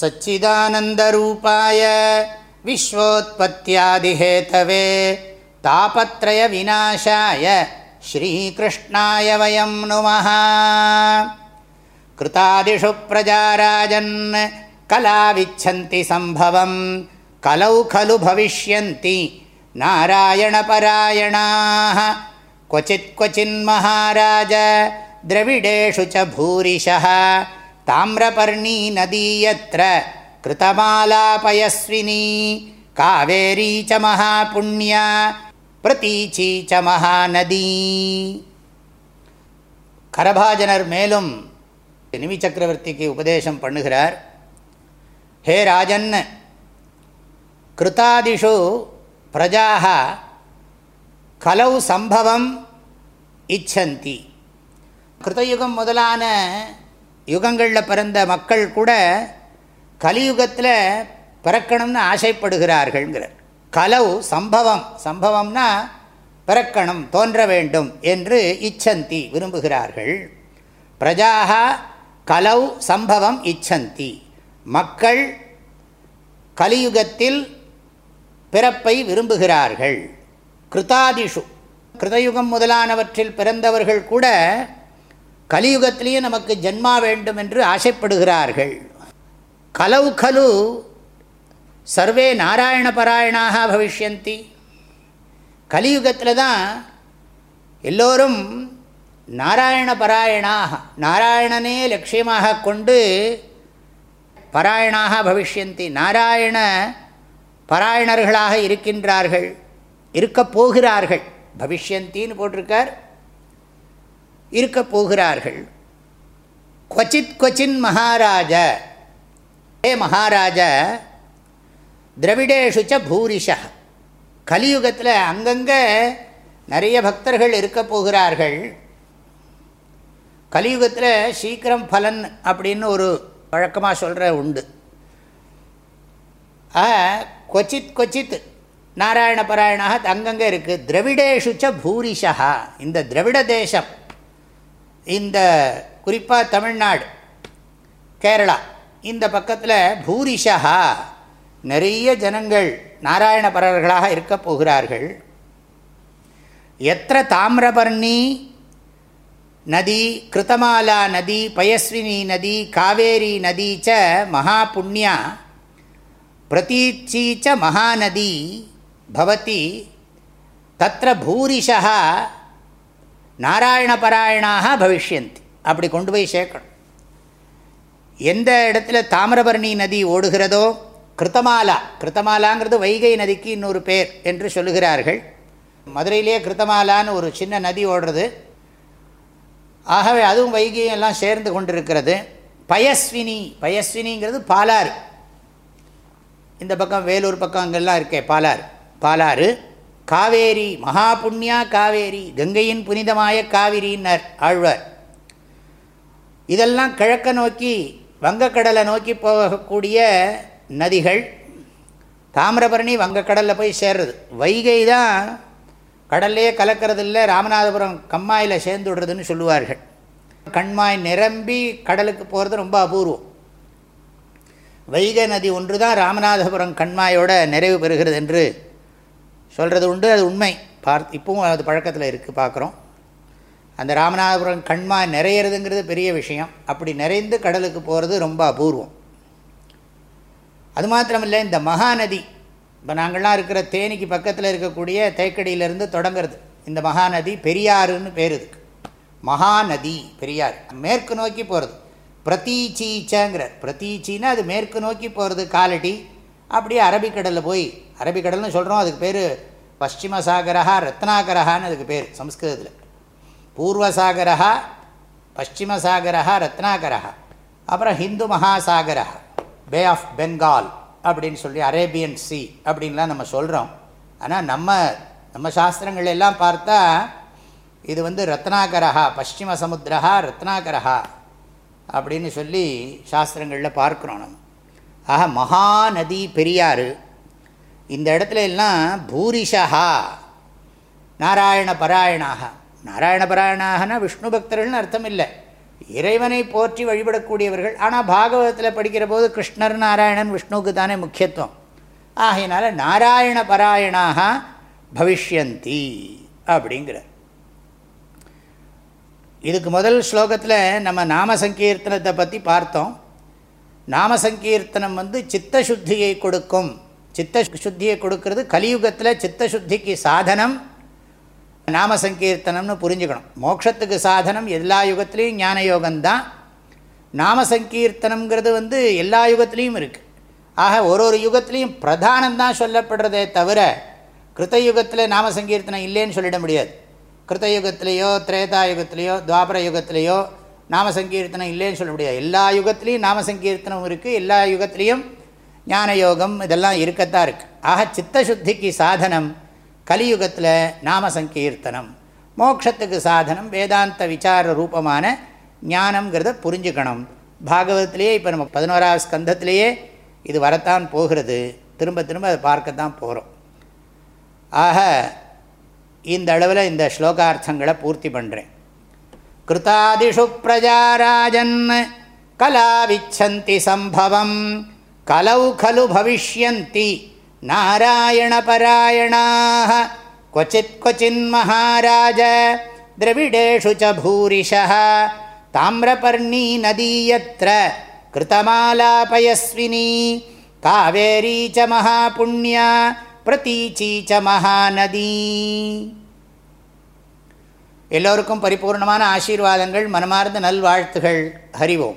सच्चिदानन्दरूपाय विश्वोत्पत्त्यादिहेतवे तापत्रयविनाशाय श्रीकृष्णाय वयं नुमः। कृतादिषु प्रजाराजन् कलाविच्छन्ति सम्भवम् कलौ खलु भविष्यन्ति नारायणपरायणाः। क्वचित् क्वचिन्महाराज द्रविडेषु च भूरिशः தாமிரபர்ணீ நதீயத்திர கிருதமாலா பயஸ்வினி காவேரி ச மகாபுண்ணியா பிரதீச்சி ச மகாநதி கரபாஜனர் மேலும் நிமி சக்கரவர்த்திக்கு உபதேசம் பண்ணுகிறார் ஹே ராஜன் கிருத்தாதிஷு பிரஜாக கலவு சம்பவம் இச்சந்தி கிருத்தயுகம் முதலான யுகங்களில் பிறந்த மக்கள் கூட கலியுகத்தில் பிறக்கணும்னு ஆசைப்படுகிறார்கள்ங்கிறார். கலவு சம்பவம். சம்பவம்னா பிறக்கணும் தோன்ற வேண்டும் என்று இச்சந்தி விரும்புகிறார்கள். பிரஜாக கலவு சம்பவம் இச்சந்தி. மக்கள் கலியுகத்தில் பிறப்பை விரும்புகிறார்கள். கிருதாதிஷு கிருதயுகம் முதலானவற்றில் பிறந்தவர்கள் கூட கலியுகத்திலேயே நமக்கு ஜென்மா வேண்டும் என்று ஆசைப்படுகிறார்கள். கலவு கலு சர்வே நாராயண பராயணாக பவிஷ்யந்தி கலியுகத்தில் தான் எல்லோரும் நாராயண பராயணாக நாராயணனே லட்சியமாக கொண்டு பராயணாக பவிஷ்யந்தி நாராயண பராயணர்களாக இருக்கின்றார்கள் இருக்கப் போகிறார்கள். பவிஷ்யந்தின்னு போட்டிருக்கார். இருக்கப் போகிறார்கள். கொச்சித் கொச்சின் மகாராஜ. ஏ மகாராஜ திரவிடேஷு ச பூரிஷா. கலியுகத்தில் அங்கங்கே நிறைய பக்தர்கள் இருக்க போகிறார்கள். கலியுகத்தில் சீக்கிரம் பலன் அப்படின்னு ஒரு வழக்கமாக சொல்கிற உண்டு. கொச்சித் கொச்சித் நாராயண பாராயணாக அங்கங்கே இருக்குது திரவிடேஷு ச பூரிஷா. இந்த திரவிட தேசம் இந்த குறிப்பாக தமிழ்நாடு கேரளா இந்த பக்கத்தில் பூரிஷா நிறைய ஜனங்கள் நாராயணபரர்களாக இருக்கப் போகிறார்கள். எத்த தாமிரபர்ணி நதி கிருத்தமாலா நதி பயஸ்வினி நதி காவேரி நதி ச மகாபுண்ணியா பிரதீச்சி ச மகாநதி பவதி தத்திர பூரிஷா நாராயணபராயணாக பவிஷ்யந்தி. அப்படி கொண்டு போய் சேர்க்கணும். எந்த இடத்துல தாமிரபரணி நதி ஓடுகிறதோ கிருத்தமாலா கிருத்தமாலாங்கிறது வைகை நதிக்கு இன்னொரு பேர் என்று சொல்லுகிறார்கள். மதுரையிலே கிருத்தமாலான்னு ஒரு சின்ன நதி ஓடுறது. ஆகவே அதுவும் வைகையும் எல்லாம் சேர்ந்து கொண்டிருக்கிறது. பயஸ்வினி பயஸ்வினிங்கிறது பாலாறு. இந்த பக்கம் வேலூர் பக்கம் அங்கெல்லாம் இருக்கே பாலாறு. பாலாறு. காவேரி மகா புண்ணியா காவேரி கங்கையின் புனிதமாய காவிரின்னர் ஆழ்வார். இதெல்லாம் கிழக்க நோக்கி வங்கக்கடலை நோக்கி போகக்கூடிய நதிகள் தாமிரபரணி வங்கக்கடலில் போய் சேர்றது. வைகை தான் கடல்லையே கலக்கிறது இல்லை ராமநாதபுரம் கம்மாயில் சேர்ந்து விடுறதுன்னு சொல்லுவார்கள். கண்மாய் நிரம்பி கடலுக்கு போகிறது ரொம்ப அபூர்வம். வைகை நதி ஒன்று தான் ராமநாதபுரம் கண்மாயோட நிறைவு பெறுகிறது என்று சொல்கிறது உண்டு அது உண்மை. பார்த்து இப்பவும் அது பழக்கத்தில் இருக்குது பார்க்குறோம் அந்த ராமநாதபுரம் கண்மா நிறையிறதுங்கிறது பெரிய விஷயம். அப்படி நிறைந்து கடலுக்கு போகிறது ரொம்ப அபூர்வம். அது மாத்திரமில்லை இந்த மகாநதி. இப்போ நாங்கள்லாம் இருக்கிற தேனிக்கு பக்கத்தில் இருக்கக்கூடிய தேக்கடியிலேருந்து தொடங்கிறது. இந்த மகாநதி பெரியாறுன்னு பேர் இதுக்கு. மகாநதி பெரியார் மேற்கு நோக்கி போகிறது பிரதீச்சீச்சங்கிறார். பிரதீச்சின்னா அது மேற்கு நோக்கி போகிறது காலடி. அப்படியே அரபிக்கடலில் போய் அரபிக்கடல்னு சொல்கிறோம் அதுக்கு பேர் பஷ்சிமசாகரா ரத்னாகரஹான்னு அதுக்கு பேர் சம்ஸ்கிருதத்தில். பூர்வசாகரா பஷ்சிமசாகரா ரத்னாகரா அப்புறம் ஹிந்து மகாசாகரா பே ஆஃப் பெங்கால் அப்படின்னு சொல்லி அரேபியன் சி அப்படின்லாம் நம்ம சொல்கிறோம் ஆனால் நம்ம நம்ம சாஸ்திரங்கள் எல்லாம் பார்த்தா இது வந்து ரத்னாகரா பஷ்சிம சமுத்திரா ரத்னாகரா அப்படின்னு சொல்லி சாஸ்திரங்களில் பார்க்குறோம் நம்ம. ஆக மகாநதி பெரியாறு இந்த இடத்துல எல்லாம் பூரிஷா நாராயண பராயணாக நாராயண பராயணாகனா விஷ்ணு பக்தர்கள்னு அர்த்தம் இல்லை இறைவனை போற்றி வழிபடக்கூடியவர்கள் ஆனால் பாகவதத்தில் படிக்கிற போது கிருஷ்ணர் நாராயணன் விஷ்ணுவுக்கு தானே முக்கியத்துவம். ஆகையினால நாராயண பராயணாக பவிஷ்யந்தி அப்படிங்கிற இதுக்கு முதல் ஸ்லோகத்தில் நம்ம நாம சங்கீர்த்தனத்தை பற்றி பார்த்தோம். நாம சங்கீர்த்தனம் வந்து சித்தசுத்தியை கொடுக்கும் சித்த சுத்தியை கொடுக்கறது கலியுகத்தில் சித்தசுத்திக்கு சாதனம் நாம சங்கீர்த்தனம்னு புரிஞ்சுக்கணும். மோட்சத்துக்கு சாதனம் எல்லா யுகத்துலேயும் ஞான யோகம்தான் நாம சங்கீர்த்தனம்ங்கிறது வந்து எல்லா யுகத்துலேயும் இருக்குது ஆக ஒரு ஒரு யுகத்துலேயும் பிரதானந்தான் சொல்லப்படுறதே தவிர கிருத்தயுகத்தில் நாம சங்கீர்த்தனம் இல்லைன்னு சொல்லிட முடியாது. கிருத்தயுகத்திலேயோ திரேதா யுகத்திலேயோ துவாபர யுகத்திலேயோ நாம சங்கீர்த்தனம் இல்லைன்னு சொல்ல முடியாது. எல்லா யுகத்துலேயும் நாம சங்கீர்த்தனம் இருக்குது எல்லா யுகத்துலேயும் ஞான யோகம் இதெல்லாம் இருக்கத்தான் இருக்குது ஆக சித்தசுத்திக்கு சாதனம் கலியுகத்தில் நாம சங்கீர்த்தனம். மோட்சத்துக்கு சாதனம் வேதாந்த விசார ரூபமான ஞானங்கிறத புரிஞ்சுக்கணும். பாகவதத்திலேயே இப்போ நம்ம பதினோராவது ஸ்கந்தத்திலேயே இது வரத்தான் போகிறது. திரும்ப திரும்ப அதை பார்க்கத்தான் போகிறோம் ஆக இந்த அளவில் இந்த ஸ்லோகார்த்தங்களை பூர்த்தி பண்ணுறேன் கிருத்தாதிஷு பிரஜாராஜன் கலாவிச்சந்தி சம்பவம். கலவு கலு பவிஷ்யந்தி. நாராயணபராயணாக கொச்சித் கொச்சின் மகாராஜ. திரவிடேஷு ச பூரிஷா தாமிரபர்ணீ நதீயத்திர கிருத்தமாலாபயஸ்வினி. காவேரி ச மகாபுண்ணியா. பிரதீச்சி ச மகாநதி. எல்லோருக்கும் பரிபூர்ணமான ஆசீர்வாதங்கள் மனமார்ந்த நல்வாழ்த்துகள். ஹரிவோம்